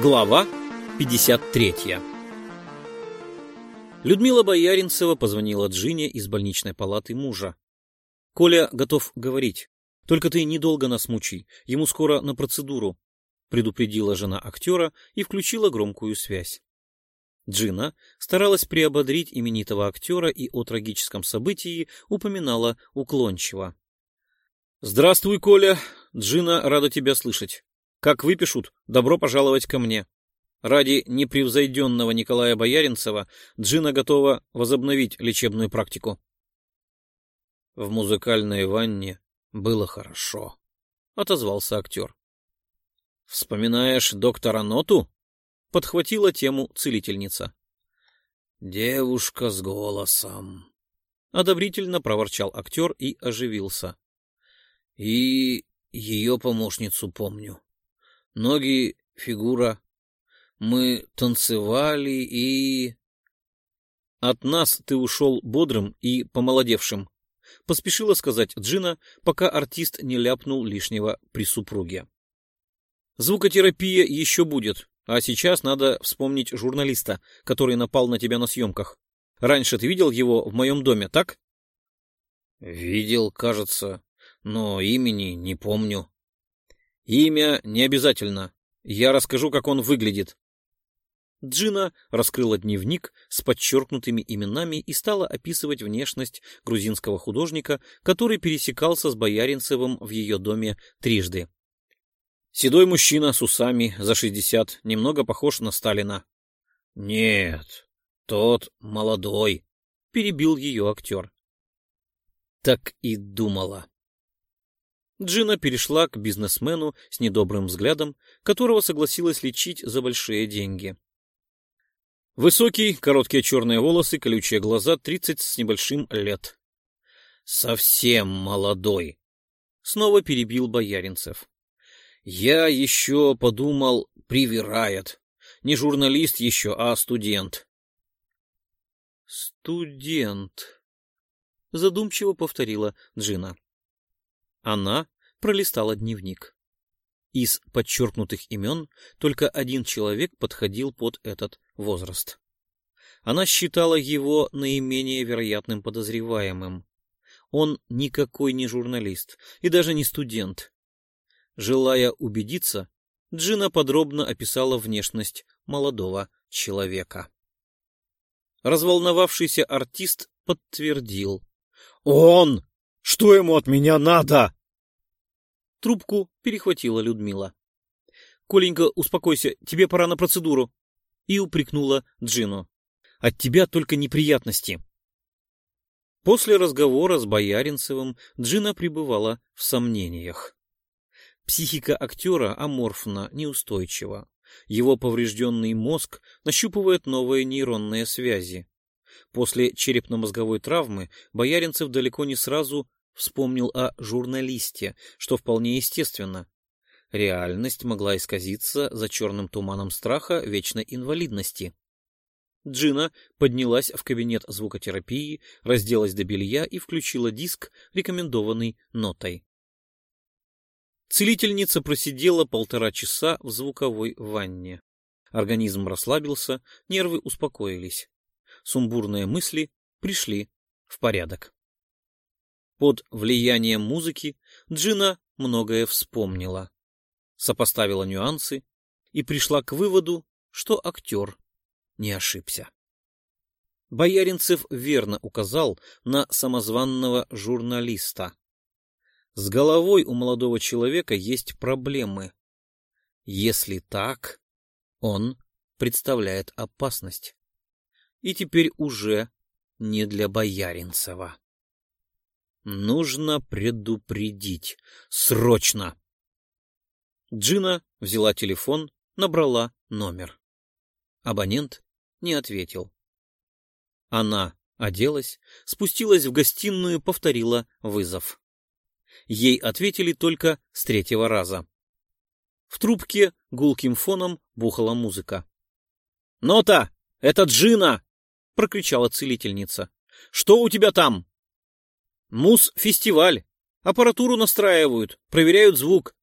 Глава 53 Людмила Бояринцева позвонила Джине из больничной палаты мужа. «Коля готов говорить. Только ты недолго нас мучай. Ему скоро на процедуру», — предупредила жена актера и включила громкую связь. Джина старалась приободрить именитого актера и о трагическом событии упоминала уклончиво. «Здравствуй, Коля. Джина рада тебя слышать. Как выпишут, добро пожаловать ко мне. Ради непревзойденного Николая Бояринцева Джина готова возобновить лечебную практику. В музыкальной ванне было хорошо, — отозвался актер. — Вспоминаешь доктора Ноту? — подхватила тему целительница. — Девушка с голосом, — одобрительно проворчал актер и оживился. — И ее помощницу помню. Ноги, фигура. Мы танцевали и... От нас ты ушел бодрым и помолодевшим, поспешила сказать Джина, пока артист не ляпнул лишнего при супруге. Звукотерапия еще будет, а сейчас надо вспомнить журналиста, который напал на тебя на съемках. Раньше ты видел его в моем доме, так? Видел, кажется, но имени не помню. Имя не обязательно. Я расскажу, как он выглядит. Джина раскрыла дневник с подчеркнутыми именами и стала описывать внешность грузинского художника, который пересекался с Бояринцевым в ее доме трижды. Седой мужчина с усами за шестьдесят, немного похож на Сталина. — Нет, тот молодой, — перебил ее актер. Так и думала. Джина перешла к бизнесмену с недобрым взглядом, которого согласилась лечить за большие деньги. Высокий, короткие черные волосы, колючие глаза, тридцать с небольшим лет. «Совсем молодой», — снова перебил Бояринцев. «Я еще подумал, привирает. Не журналист еще, а студент». «Студент», — задумчиво повторила Джина. Она пролистала дневник. Из подчеркнутых имен только один человек подходил под этот возраст. Она считала его наименее вероятным подозреваемым. Он никакой не журналист и даже не студент. Желая убедиться, Джина подробно описала внешность молодого человека. Разволновавшийся артист подтвердил. «Он! Что ему от меня надо?» Трубку перехватила Людмила. «Коленька, успокойся, тебе пора на процедуру!» И упрекнула Джину. «От тебя только неприятности!» После разговора с Бояринцевым Джина пребывала в сомнениях. Психика актера аморфна, неустойчива. Его поврежденный мозг нащупывает новые нейронные связи. После черепно-мозговой травмы Бояринцев далеко не сразу вспомнил о журналисте, что вполне естественно. Реальность могла исказиться за черным туманом страха вечной инвалидности. Джина поднялась в кабинет звукотерапии, разделась до белья и включила диск, рекомендованный нотой. Целительница просидела полтора часа в звуковой ванне. Организм расслабился, нервы успокоились. Сумбурные мысли пришли в порядок. Под влиянием музыки Джина многое вспомнила, сопоставила нюансы и пришла к выводу, что актер не ошибся. Бояринцев верно указал на самозванного журналиста. С головой у молодого человека есть проблемы. Если так, он представляет опасность. И теперь уже не для Бояринцева. Нужно предупредить. Срочно! Джина взяла телефон, набрала номер. Абонент не ответил. Она оделась, спустилась в гостиную, повторила вызов. Ей ответили только с третьего раза. В трубке гулким фоном бухала музыка. «Нота! Это Джина!» — прокричала целительница. «Что у тебя там?» Мус-фестиваль. Аппаратуру настраивают, проверяют звук.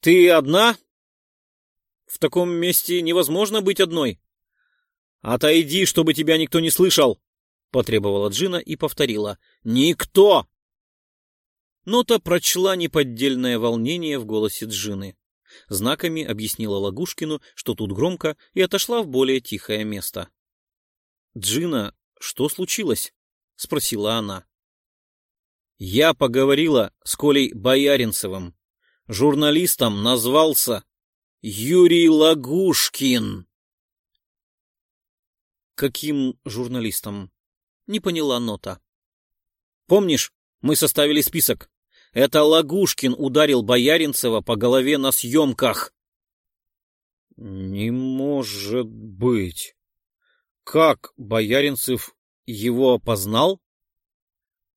Ты одна? В таком месте невозможно быть одной. Отойди, чтобы тебя никто не слышал, потребовала Джина и повторила. Никто! Нота прочла неподдельное волнение в голосе Джины. Знаками объяснила Лагушкину, что тут громко, и отошла в более тихое место. «Джина, что случилось?» — спросила она. «Я поговорила с Колей Бояринцевым. Журналистом назвался Юрий Лагушкин». «Каким журналистом?» — не поняла Нота. «Помнишь, мы составили список. Это Лагушкин ударил Бояринцева по голове на съемках. Не может быть. Как Бояринцев его опознал?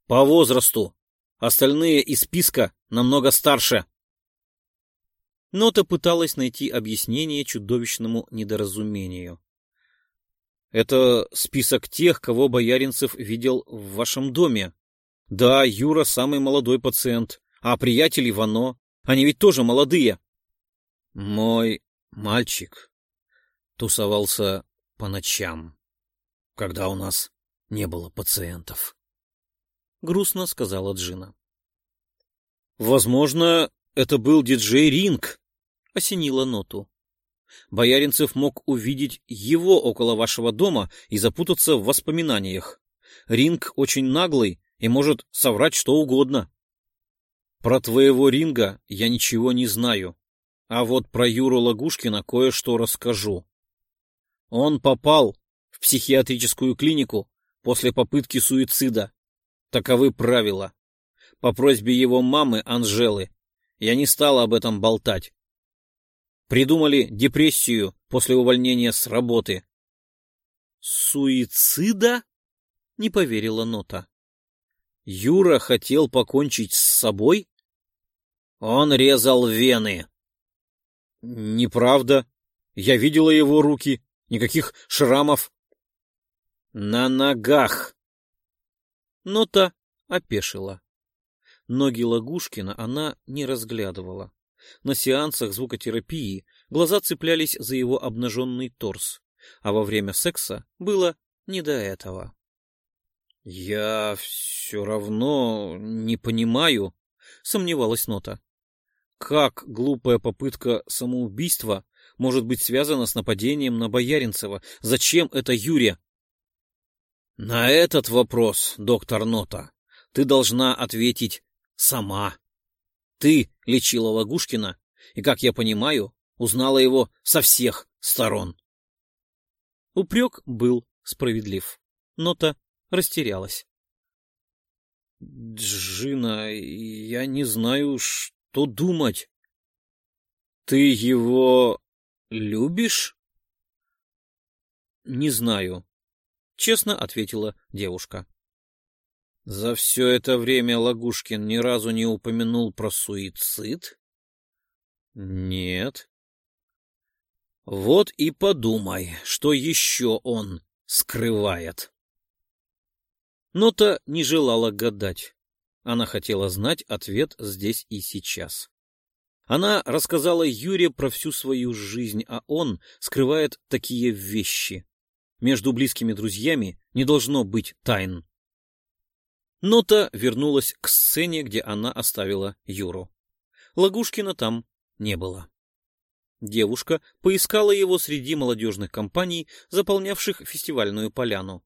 По возрасту. Остальные из списка намного старше. Нота пыталась найти объяснение чудовищному недоразумению. Это список тех, кого Бояринцев видел в вашем доме. Да, Юра самый молодой пациент, а приятель Ивано, они ведь тоже молодые. Мой мальчик тусовался по ночам, когда у нас не было пациентов. Грустно сказала Джина. Возможно, это был диджей Ринг, осенила ноту. Бояринцев мог увидеть его около вашего дома и запутаться в воспоминаниях. Ринг очень наглый и может соврать что угодно. Про твоего ринга я ничего не знаю, а вот про Юру Лагушкина кое-что расскажу. Он попал в психиатрическую клинику после попытки суицида. Таковы правила. По просьбе его мамы Анжелы я не стал об этом болтать. Придумали депрессию после увольнения с работы. «Суицида?» — не поверила Нота. Юра хотел покончить с собой? Он резал вены. Неправда. Я видела его руки. Никаких шрамов. На ногах. Но та опешила. Ноги Лагушкина она не разглядывала. На сеансах звукотерапии глаза цеплялись за его обнаженный торс, а во время секса было не до этого. — Я все равно не понимаю, — сомневалась Нота. — Как глупая попытка самоубийства может быть связана с нападением на Бояринцева? Зачем это Юрия? — На этот вопрос, доктор Нота, ты должна ответить сама. Ты лечила Лагушкина и, как я понимаю, узнала его со всех сторон. Упрек был справедлив. Нота растерялась. «Джина, я не знаю, что думать. Ты его любишь?» «Не знаю», — честно ответила девушка. «За все это время Лагушкин ни разу не упомянул про суицид?» «Нет». «Вот и подумай, что еще он скрывает». Нота не желала гадать. Она хотела знать ответ здесь и сейчас. Она рассказала Юре про всю свою жизнь, а он скрывает такие вещи. Между близкими друзьями не должно быть тайн. Нота вернулась к сцене, где она оставила Юру. Лагушкина там не было. Девушка поискала его среди молодежных компаний, заполнявших фестивальную поляну.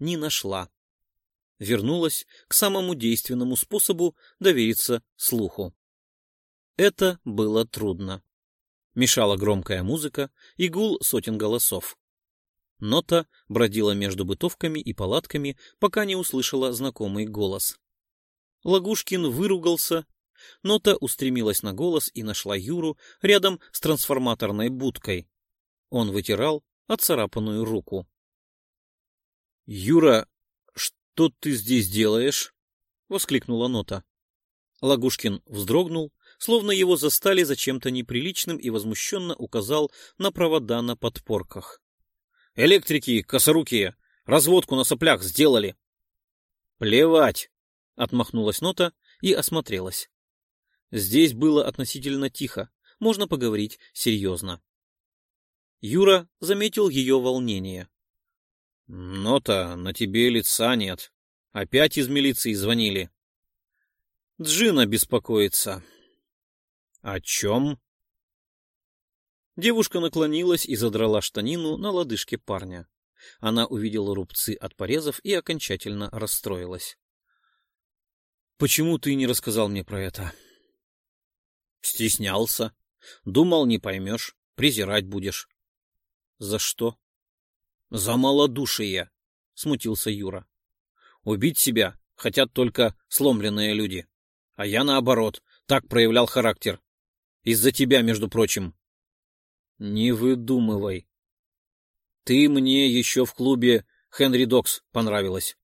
Не нашла вернулась к самому действенному способу довериться слуху. Это было трудно. Мешала громкая музыка и гул сотен голосов. Нота бродила между бытовками и палатками, пока не услышала знакомый голос. Лагушкин выругался. Нота устремилась на голос и нашла Юру рядом с трансформаторной будкой. Он вытирал отцарапанную руку. — Юра, что ты здесь делаешь? — воскликнула Нота. Лагушкин вздрогнул, словно его застали за чем-то неприличным и возмущенно указал на провода на подпорках. — Электрики, косорукие, разводку на соплях сделали. — Плевать! — отмахнулась Нота и осмотрелась. Здесь было относительно тихо, можно поговорить серьезно. Юра заметил ее волнение. «Но-то на тебе лица нет. Опять из милиции звонили». Джина беспокоится. «О чем?» Девушка наклонилась и задрала штанину на лодыжке парня. Она увидела рубцы от порезов и окончательно расстроилась. «Почему ты не рассказал мне про это?» «Стеснялся. Думал, не поймешь, презирать будешь». «За что?» «За малодушие», — смутился Юра. «Убить себя хотят только сломленные люди. А я, наоборот, так проявлял характер. Из-за тебя, между прочим». «Не выдумывай. Ты мне еще в клубе Хенри Докс понравилась.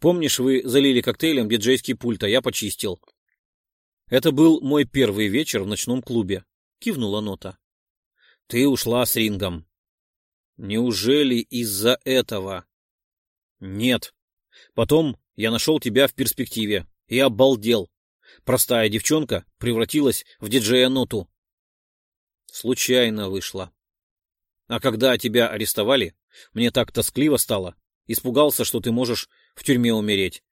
Помнишь, вы залили коктейлем диджейский пульт, а я почистил?» «Это был мой первый вечер в ночном клубе», — кивнула Нота. «Ты ушла с рингом. Неужели из-за этого? Нет. Потом я нашел тебя в перспективе и обалдел. Простая девчонка превратилась в диджея Ноту. Случайно вышло. А когда тебя арестовали, мне так тоскливо стало. Испугался, что ты можешь в тюрьме умереть.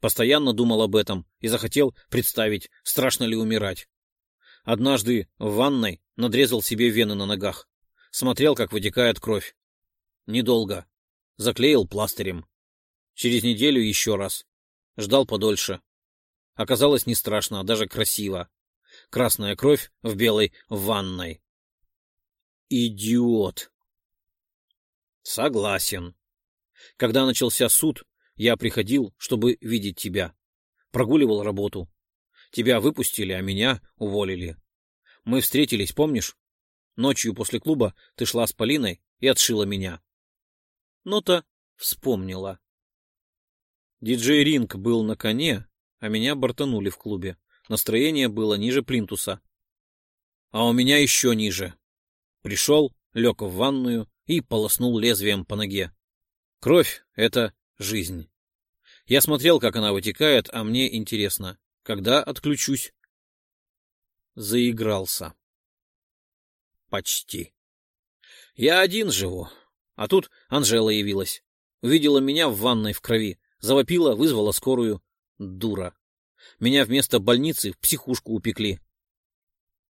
Постоянно думал об этом и захотел представить, страшно ли умирать. Однажды в ванной надрезал себе вены на ногах. Смотрел, как вытекает кровь. Недолго. Заклеил пластырем. Через неделю еще раз. Ждал подольше. Оказалось не страшно, а даже красиво. Красная кровь в белой ванной. Идиот. Согласен. Когда начался суд, я приходил, чтобы видеть тебя. Прогуливал работу. Тебя выпустили, а меня уволили. Мы встретились, помнишь? Ночью после клуба ты шла с Полиной и отшила меня. Нота вспомнила. Диджей Ринг был на коне, а меня бортанули в клубе. Настроение было ниже плинтуса. А у меня еще ниже. Пришел, лег в ванную и полоснул лезвием по ноге. Кровь — это жизнь. Я смотрел, как она вытекает, а мне интересно, когда отключусь. Заигрался. Почти. Я один живу, а тут Анжела явилась. Увидела меня в ванной в крови, завопила, вызвала скорую. Дура. Меня вместо больницы в психушку упекли.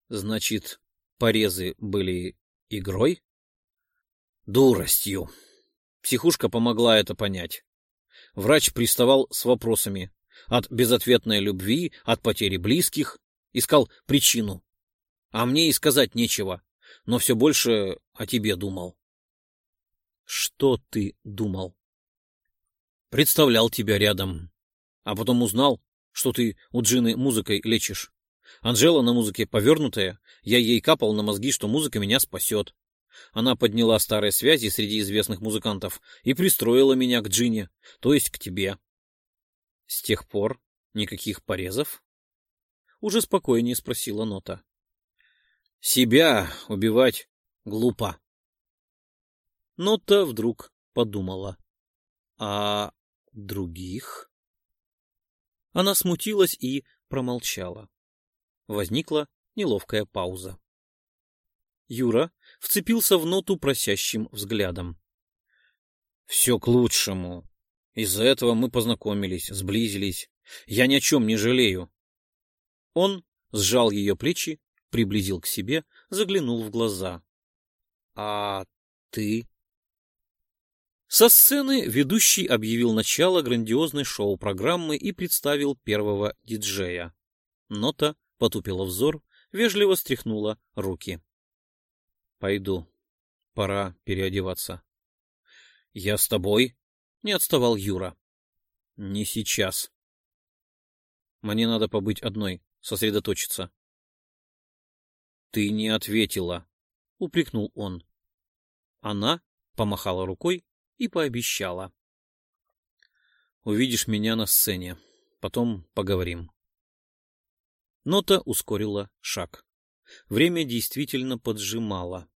Значит, порезы были игрой? Дуростью. Психушка помогла это понять. Врач приставал с вопросами. От безответной любви, от потери близких. Искал причину. А мне и сказать нечего но все больше о тебе думал. Что ты думал? Представлял тебя рядом, а потом узнал, что ты у Джины музыкой лечишь. Анжела на музыке повернутая, я ей капал на мозги, что музыка меня спасет. Она подняла старые связи среди известных музыкантов и пристроила меня к Джине, то есть к тебе. С тех пор никаких порезов? Уже спокойнее спросила Нота. Себя убивать глупо. Но та вдруг подумала. А других? Она смутилась и промолчала. Возникла неловкая пауза. Юра вцепился в ноту просящим взглядом. — Все к лучшему. Из-за этого мы познакомились, сблизились. Я ни о чем не жалею. Он сжал ее плечи приблизил к себе, заглянул в глаза. — А ты? Со сцены ведущий объявил начало грандиозной шоу-программы и представил первого диджея. Нота потупила взор, вежливо стряхнула руки. — Пойду. Пора переодеваться. — Я с тобой? — не отставал Юра. — Не сейчас. Мне надо побыть одной, сосредоточиться. Ты не ответила, упрекнул он. Она помахала рукой и пообещала. Увидишь меня на сцене, потом поговорим. Нота ускорила шаг. Время действительно поджимало.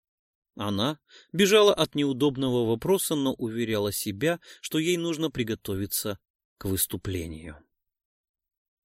Она бежала от неудобного вопроса, но уверяла себя, что ей нужно приготовиться к выступлению.